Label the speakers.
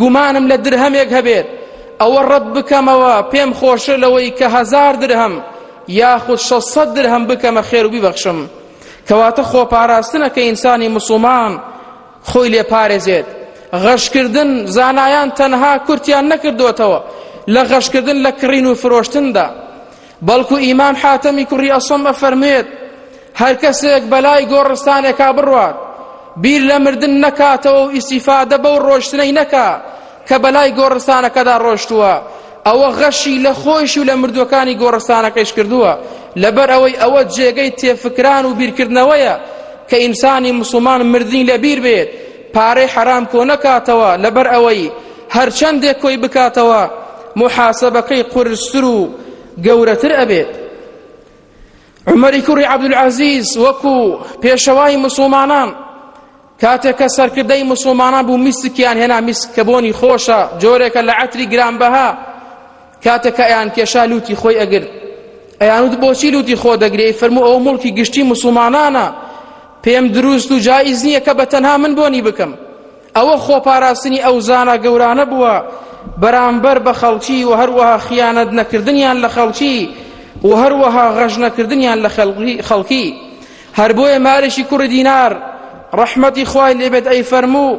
Speaker 1: گومانم لە درهەمێک هەبێت ئەوە ڕەت بکەمەوە پێم خۆشە لەوەی کە هەزار درهەم یاخود شەسەد درهەم بکەمە خێر و بیبەخشم کەواتە خۆپاراستنە کە ئینسانی مسلمان خۆی لێ پارێزێت غەشکردن زانایان تەنها کورتیان نەکردوتەوە لە غەشکردن لە کڕین و فرۆشتندا بەڵکو ئیمام حاتەمی کوڕی ئەسڵم ئەفەرموێت هەر کەسێک بەلای گۆڕستانێکا بڕوات بیر لە مردن نەکاتەوە و ئیسیفادە بەو ڕۆشتنەی نەکا کە بەلای گۆڕستانەکەدا ڕۆشتووە ئەوە غەشی لە خۆیش و لە مردوەکانی گۆڕستانەکەش کردووە لەبەر ئەوەی ئەوە جێگەی تێفکران و بیرکردنەوەیە کە ئینسانی مسلمان مردنی لەبیر بێت پارەی حەرام کۆ نەکاتەوە لەبەر ئەوەی هەرچەندێک کۆی بکاتەوە محاسبەکەی قورستر و گەورەتر ئەبێت عمەری کوڕی عەبدولعەزیز وەکو پێشەوای مسلمانان کاتێک کە سەرکردەی مسلمانان بوو میسکیان هێنا میسک کە بۆنی خۆشە جۆرێکە لە عەتری گرانبەها کاتێک کە ئەیانکێشا لوتی خۆی ئەگرت ئەیانوت بۆچی لوتی خۆ دەگرێی فەرمو ئەو مڵکی گشتی مسلمانانە پێم دروست و جایز نییە کە بە تەنها من بۆنی بکەم ئەوە خۆپاراستنی ئەو زانا گەورانە بووە بەرامبەر بە خەڵکی و هەروەها خیانەت نەکردنیان لە خەڵکی و هەروەها غەش نەکردنیان لە خەڵکی هەر بۆیە مارێکی کوڕی دینار ڕەحمەتی خوای لێبێت ئەی فەرموو